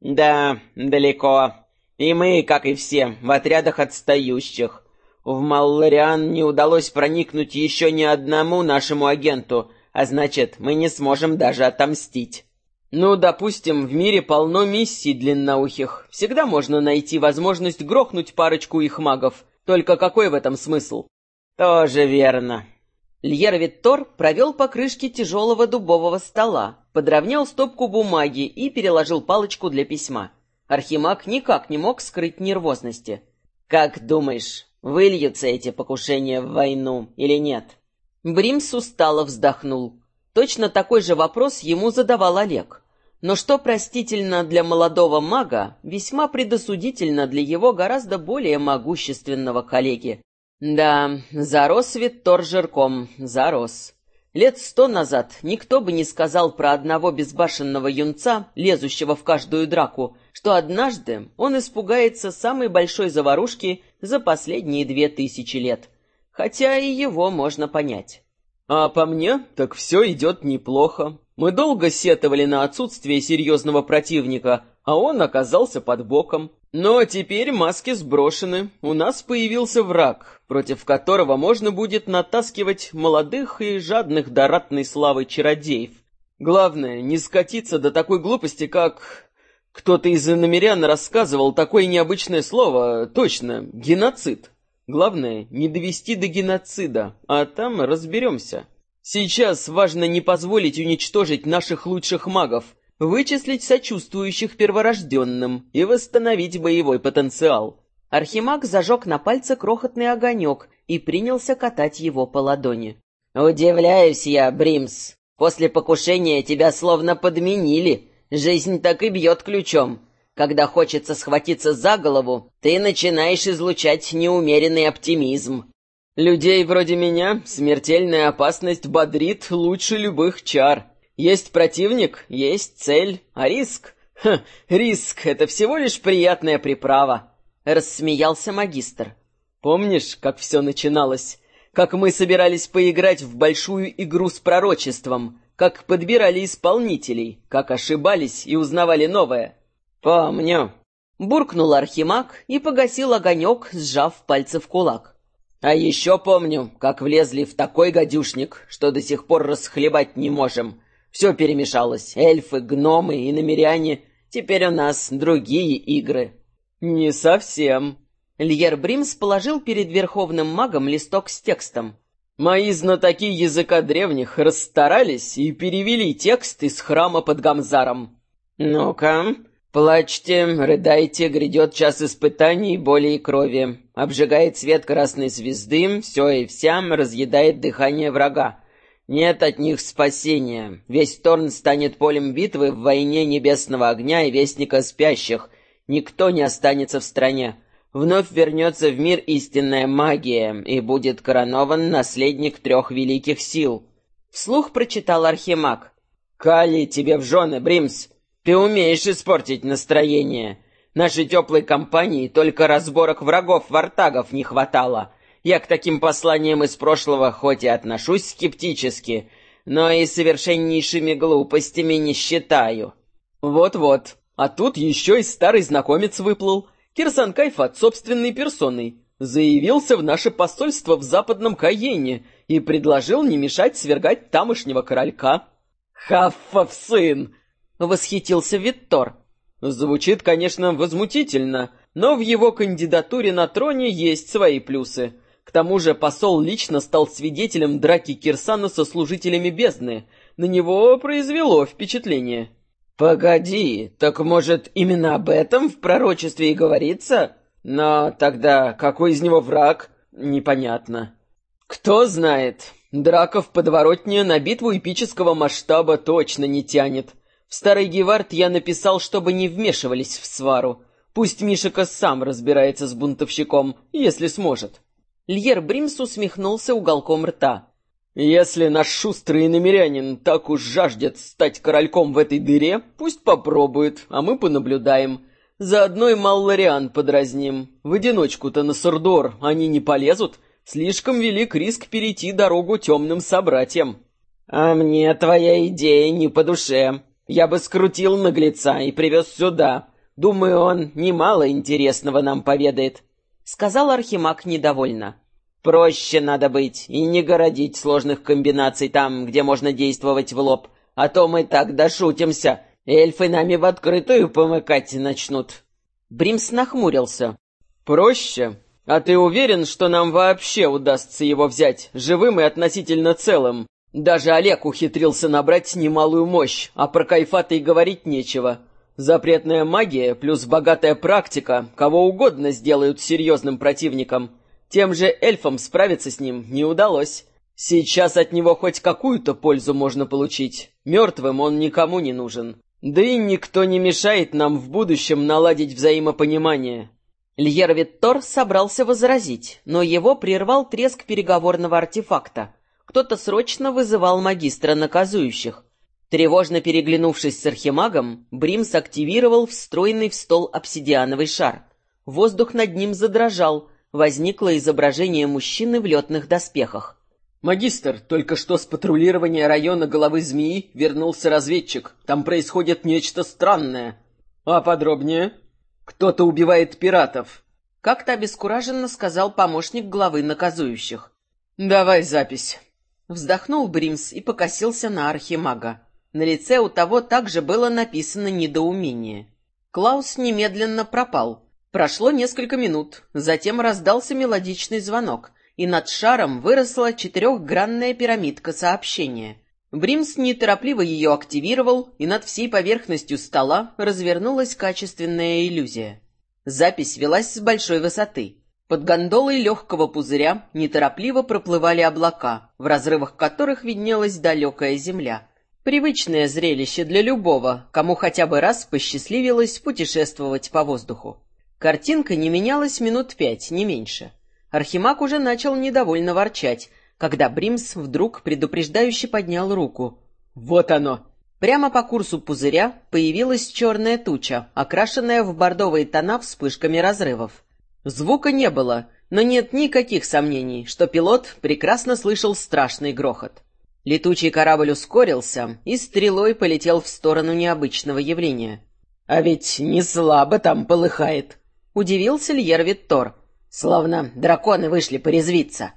Да, далеко. И мы, как и все, в отрядах отстающих. В Маллариан не удалось проникнуть еще ни одному нашему агенту, а значит, мы не сможем даже отомстить. Ну, допустим, в мире полно миссий длинноухих. Всегда можно найти возможность грохнуть парочку их магов. Только какой в этом смысл? Тоже верно. Льер Виттор провел по крышке тяжелого дубового стола, подровнял стопку бумаги и переложил палочку для письма. Архимаг никак не мог скрыть нервозности. «Как думаешь, выльются эти покушения в войну или нет?» Бримс устало вздохнул. Точно такой же вопрос ему задавал Олег. Но что простительно для молодого мага, весьма предосудительно для его гораздо более могущественного коллеги. Да, зарос Виттор жирком, зарос. Лет сто назад никто бы не сказал про одного безбашенного юнца, лезущего в каждую драку, что однажды он испугается самой большой заварушки за последние две тысячи лет. Хотя и его можно понять. А по мне, так все идет неплохо. Мы долго сетовали на отсутствие серьезного противника, а он оказался под боком. Но теперь маски сброшены. У нас появился враг, против которого можно будет натаскивать молодых и жадных до ратной славы чародеев. Главное, не скатиться до такой глупости, как... Кто-то из иномерян рассказывал такое необычное слово, точно, геноцид. Главное, не довести до геноцида, а там разберемся. Сейчас важно не позволить уничтожить наших лучших магов, вычислить сочувствующих перворожденным и восстановить боевой потенциал. Архимаг зажег на пальце крохотный огонек и принялся катать его по ладони. «Удивляюсь я, Бримс. После покушения тебя словно подменили. Жизнь так и бьет ключом. Когда хочется схватиться за голову, ты начинаешь излучать неумеренный оптимизм. Людей вроде меня смертельная опасность бодрит лучше любых чар. Есть противник, есть цель, а риск... Ха, риск — это всего лишь приятная приправа. Рассмеялся магистр. Помнишь, как все начиналось? Как мы собирались поиграть в большую игру с пророчеством? Как подбирали исполнителей? Как ошибались и узнавали новое? «Помню», — буркнул Архимаг и погасил огонек, сжав пальцы в кулак. «А еще помню, как влезли в такой гадюшник, что до сих пор расхлебать не можем. Все перемешалось. Эльфы, гномы и намеряне. Теперь у нас другие игры». «Не совсем». Льер Бримс положил перед верховным магом листок с текстом. «Мои знатоки языка древних расстарались и перевели текст из храма под Гамзаром». «Ну-ка», «Плачьте, рыдайте, грядет час испытаний, боли и крови. Обжигает свет красной звезды, все и вся разъедает дыхание врага. Нет от них спасения. Весь Торн станет полем битвы в войне небесного огня и вестника спящих. Никто не останется в стране. Вновь вернется в мир истинная магия, и будет коронован наследник трех великих сил». Вслух прочитал Архимаг. «Кали тебе в жены, Бримс!» Ты умеешь испортить настроение. Нашей теплой компании только разборок врагов-вартагов не хватало. Я к таким посланиям из прошлого хоть и отношусь скептически, но и совершеннейшими глупостями не считаю. Вот-вот. А тут еще и старый знакомец выплыл. Кирсан Кайфат собственной персоной. Заявился в наше посольство в западном Каене и предложил не мешать свергать тамошнего королька. «Хаффов сын!» восхитился Виттор. Звучит, конечно, возмутительно, но в его кандидатуре на троне есть свои плюсы. К тому же посол лично стал свидетелем драки Кирсана со служителями бездны. На него произвело впечатление. «Погоди, так может именно об этом в пророчестве и говорится? Но тогда какой из него враг? Непонятно». «Кто знает, драка в подворотне на битву эпического масштаба точно не тянет. В старый Гевард я написал, чтобы не вмешивались в свару. Пусть Мишика сам разбирается с бунтовщиком, если сможет. Льер Бримс усмехнулся уголком рта. «Если наш шустрый намерянин так уж жаждет стать корольком в этой дыре, пусть попробует, а мы понаблюдаем. Заодно и Маллариан подразним. В одиночку-то на Сурдор они не полезут. Слишком велик риск перейти дорогу темным собратьям». «А мне твоя идея не по душе», я бы скрутил наглеца и привез сюда. Думаю, он немало интересного нам поведает», — сказал Архимаг недовольно. «Проще надо быть и не городить сложных комбинаций там, где можно действовать в лоб, а то мы так дошутимся, эльфы нами в открытую помыкать начнут». Бримс нахмурился. «Проще? А ты уверен, что нам вообще удастся его взять, живым и относительно целым? Даже Олег ухитрился набрать немалую мощь, а про кайфаты и говорить нечего. Запретная магия плюс богатая практика кого угодно сделают серьезным противником. Тем же эльфам справиться с ним не удалось. Сейчас от него хоть какую-то пользу можно получить. Мертвым он никому не нужен. Да и никто не мешает нам в будущем наладить взаимопонимание. Льер Виттор собрался возразить, но его прервал треск переговорного артефакта. Кто-то срочно вызывал магистра наказующих. Тревожно переглянувшись с архимагом, Бримс активировал встроенный в стол обсидиановый шар. Воздух над ним задрожал, возникло изображение мужчины в летных доспехах. «Магистр, только что с патрулирования района головы змеи вернулся разведчик. Там происходит нечто странное. А подробнее?» «Кто-то убивает пиратов», — как-то обескураженно сказал помощник главы наказующих. «Давай запись». Вздохнул Бримс и покосился на архимага. На лице у того также было написано недоумение. Клаус немедленно пропал. Прошло несколько минут, затем раздался мелодичный звонок, и над шаром выросла четырехгранная пирамидка сообщения. Бримс неторопливо ее активировал, и над всей поверхностью стола развернулась качественная иллюзия. Запись велась с большой высоты. Под гондолой легкого пузыря неторопливо проплывали облака, в разрывах которых виднелась далекая земля. Привычное зрелище для любого, кому хотя бы раз посчастливилось путешествовать по воздуху. Картинка не менялась минут пять, не меньше. Архимаг уже начал недовольно ворчать, когда Бримс вдруг предупреждающе поднял руку. «Вот оно!» Прямо по курсу пузыря появилась черная туча, окрашенная в бордовые тона вспышками разрывов. Звука не было, но нет никаких сомнений, что пилот прекрасно слышал страшный грохот. Летучий корабль ускорился и стрелой полетел в сторону необычного явления. «А ведь не слабо там полыхает», — удивился Льер Виттор. «Словно драконы вышли порезвиться».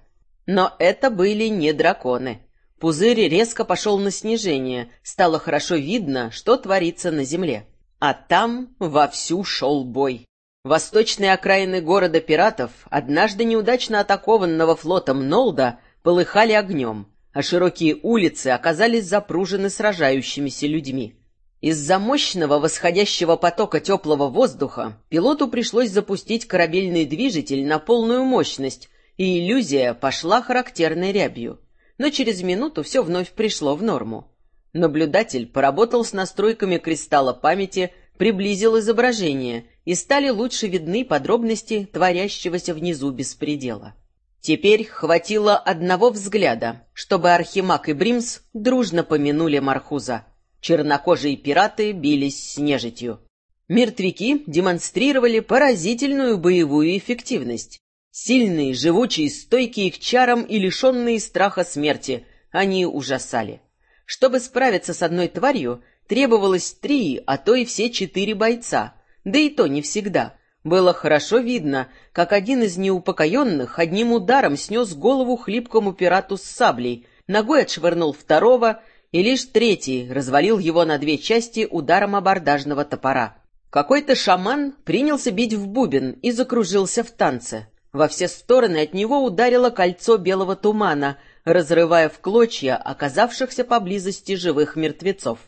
Но это были не драконы. Пузырь резко пошел на снижение, стало хорошо видно, что творится на земле. А там вовсю шел бой. Восточные окраины города пиратов, однажды неудачно атакованного флотом Нолда, полыхали огнем — а широкие улицы оказались запружены сражающимися людьми. Из-за мощного восходящего потока теплого воздуха пилоту пришлось запустить корабельный движитель на полную мощность, и иллюзия пошла характерной рябью. Но через минуту все вновь пришло в норму. Наблюдатель поработал с настройками кристалла памяти, приблизил изображение, и стали лучше видны подробности творящегося внизу беспредела. Теперь хватило одного взгляда, чтобы Архимаг и Бримс дружно помянули Мархуза. Чернокожие пираты бились с нежитью. Мертвяки демонстрировали поразительную боевую эффективность. Сильные, живучие, стойкие к чарам и лишенные страха смерти, они ужасали. Чтобы справиться с одной тварью, требовалось три, а то и все четыре бойца, да и то не всегда — было хорошо видно, как один из неупокоенных одним ударом снес голову хлипкому пирату с саблей, ногой отшвырнул второго, и лишь третий развалил его на две части ударом абордажного топора. Какой-то шаман принялся бить в бубен и закружился в танце. Во все стороны от него ударило кольцо белого тумана, разрывая в клочья оказавшихся поблизости живых мертвецов.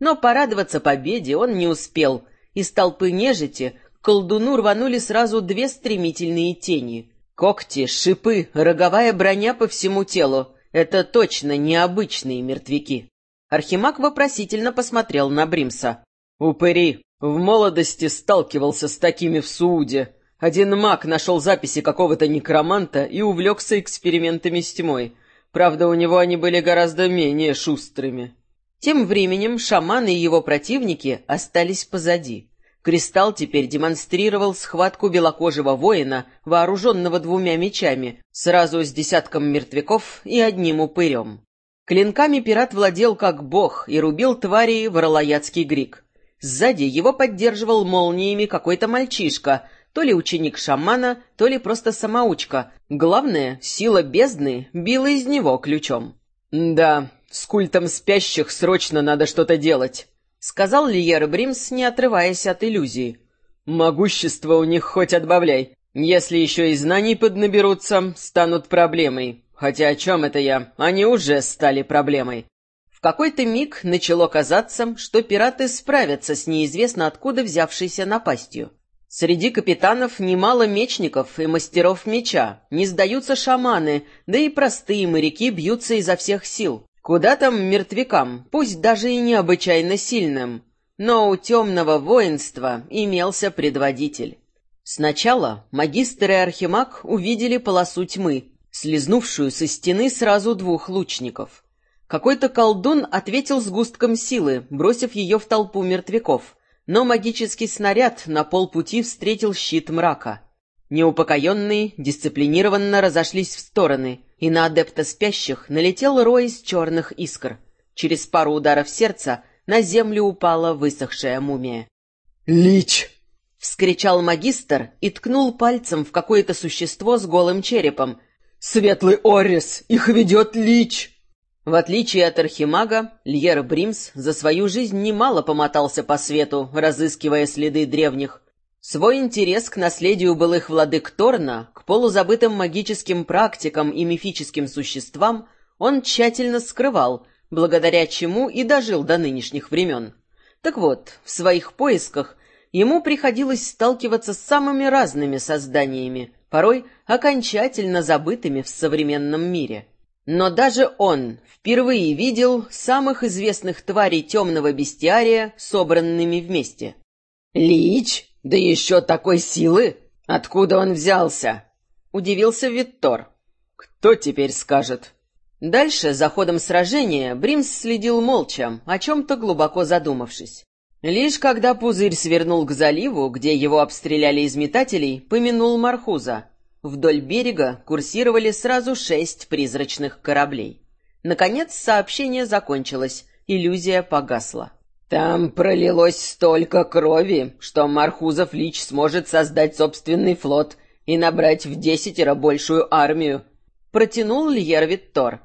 Но порадоваться победе он не успел. Из толпы нежити колдуну рванули сразу две стремительные тени. Когти, шипы, роговая броня по всему телу. Это точно необычные мертвяки. Архимаг вопросительно посмотрел на Бримса. «Упыри! В молодости сталкивался с такими в Сууде. Один маг нашел записи какого-то некроманта и увлекся экспериментами с тьмой. Правда, у него они были гораздо менее шустрыми». Тем временем шаман и его противники остались позади. Кристалл теперь демонстрировал схватку белокожего воина, вооруженного двумя мечами, сразу с десятком мертвяков и одним упырем. Клинками пират владел как бог и рубил тварей в Ралаятский грик. Сзади его поддерживал молниями какой-то мальчишка, то ли ученик шамана, то ли просто самоучка. Главное, сила бездны била из него ключом. «Да, с культом спящих срочно надо что-то делать», — сказал Лиер Бримс, не отрываясь от иллюзии. «Могущество у них хоть отбавляй. Если еще и знаний поднаберутся, станут проблемой. Хотя о чем это я? Они уже стали проблемой». В какой-то миг начало казаться, что пираты справятся с неизвестно откуда взявшейся напастью. Среди капитанов немало мечников и мастеров меча, не сдаются шаманы, да и простые моряки бьются изо всех сил. Куда там мертвякам, пусть даже и необычайно сильным. Но у темного воинства имелся предводитель. Сначала магистр и архимаг увидели полосу тьмы, слезнувшую со стены сразу двух лучников. Какой-то колдун ответил сгустком силы, бросив ее в толпу мертвяков, но магический снаряд на полпути встретил щит мрака. Неупокоенные дисциплинированно разошлись в стороны, и на адепта спящих налетел рой из черных искр. Через пару ударов сердца на землю упала высохшая мумия. «Лич!» — вскричал магистр и ткнул пальцем в какое-то существо с голым черепом. «Светлый Орис! Их ведет Лич!» В отличие от архимага, Льер Бримс за свою жизнь немало помотался по свету, разыскивая следы древних. Свой интерес к наследию былых владык Торна, к полузабытым магическим практикам и мифическим существам он тщательно скрывал, благодаря чему и дожил до нынешних времен. Так вот, в своих поисках ему приходилось сталкиваться с самыми разными созданиями, порой окончательно забытыми в современном мире. Но даже он впервые видел самых известных тварей темного бестиария, собранными вместе. «Лич? Да еще такой силы! Откуда он взялся?» — удивился Виттор. «Кто теперь скажет?» Дальше, за ходом сражения, Бримс следил молча, о чем-то глубоко задумавшись. Лишь когда пузырь свернул к заливу, где его обстреляли из метателей, помянул Мархуза. Вдоль берега курсировали сразу шесть призрачных кораблей. Наконец сообщение закончилось, иллюзия погасла. «Там пролилось столько крови, что Мархузов Лич сможет создать собственный флот и набрать в десятеро большую армию», — протянул Льер Виттор.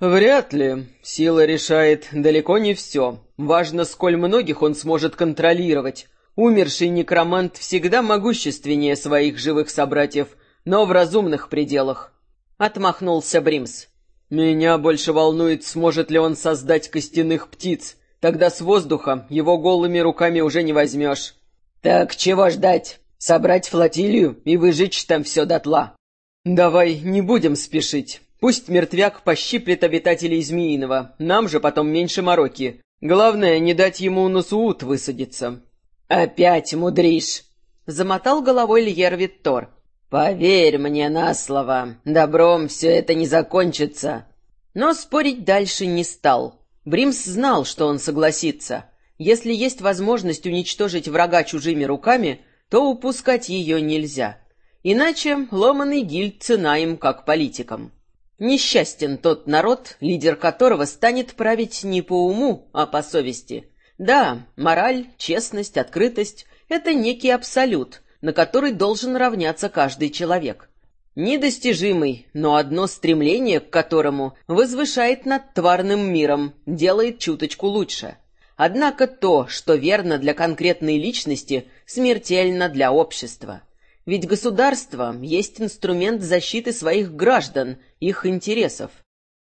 «Вряд ли. Сила решает далеко не все. Важно, сколь многих он сможет контролировать. Умерший некромант всегда могущественнее своих живых собратьев — но в разумных пределах», — отмахнулся Бримс. «Меня больше волнует, сможет ли он создать костяных птиц. Тогда с воздуха его голыми руками уже не возьмешь». «Так чего ждать? Собрать флотилию и выжечь там все дотла?» «Давай не будем спешить. Пусть мертвяк пощиплет обитателей Змеиного, нам же потом меньше мороки. Главное, не дать ему на суут высадиться». «Опять мудришь!» — замотал головой Льер Виттор. «Поверь мне на слово, добром все это не закончится». Но спорить дальше не стал. Бримс знал, что он согласится. Если есть возможность уничтожить врага чужими руками, то упускать ее нельзя. Иначе ломаный гильд цена им как политикам. Несчастен тот народ, лидер которого станет править не по уму, а по совести. Да, мораль, честность, открытость — это некий абсолют, на который должен равняться каждый человек. Недостижимый, но одно стремление к которому возвышает над тварным миром, делает чуточку лучше. Однако то, что верно для конкретной личности, смертельно для общества. Ведь государство есть инструмент защиты своих граждан, их интересов.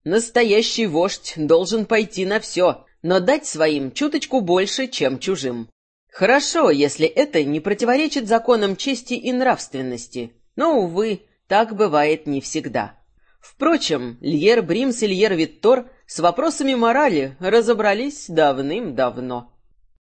Настоящий вождь должен пойти на все, но дать своим чуточку больше, чем чужим. Хорошо, если это не противоречит законам чести и нравственности, но, увы, так бывает не всегда. Впрочем, Льер Бримс и Льер Виттор с вопросами морали разобрались давным-давно.